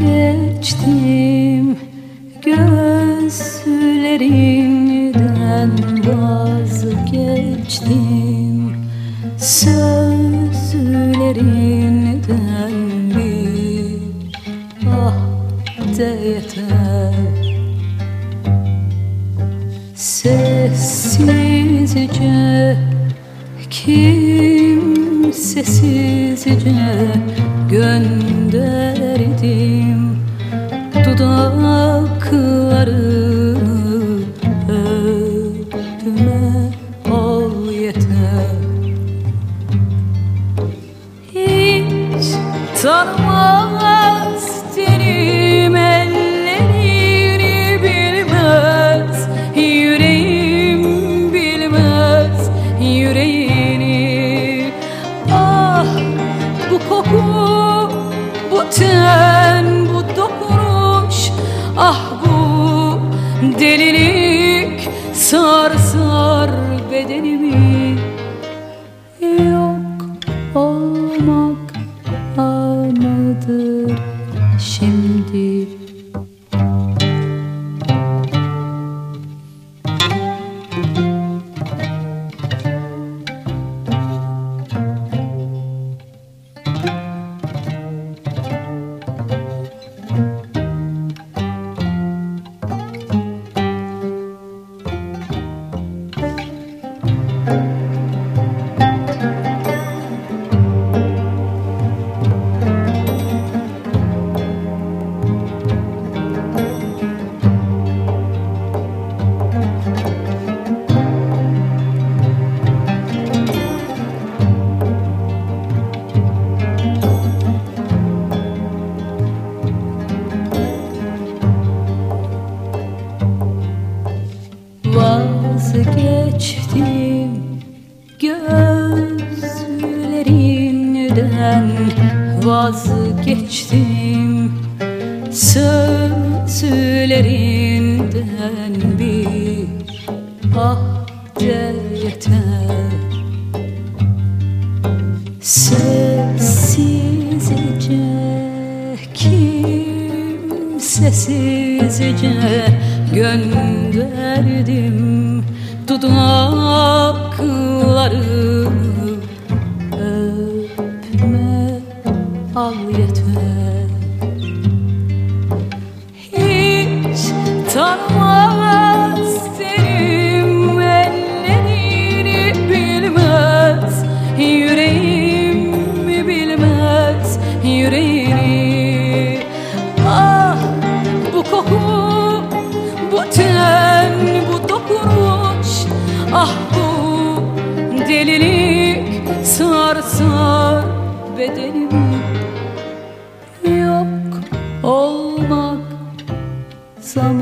geçtim Gözlerinden vazgeçtim. Sözlerinden bir ah de yeter. Sessizce kimsesizce gönderdim dudaklarını öpme ol yeter. Hiç tanımaz tenim ellerini bilmez Yüreğim bilmez yüreğini. Ah bu koku bu ten bu dokunuş Ah bu delilik sar sar bedenimi Vazgeçtim gözlerinden Vazgeçtim? Sözlerinden bir ah de yeter? Sessizce kimsesizce gönderdim dudaklarını öpme al yeter. Hiç tanımaz Ah bu delilik sar sar bedenimi Yok olmak zaman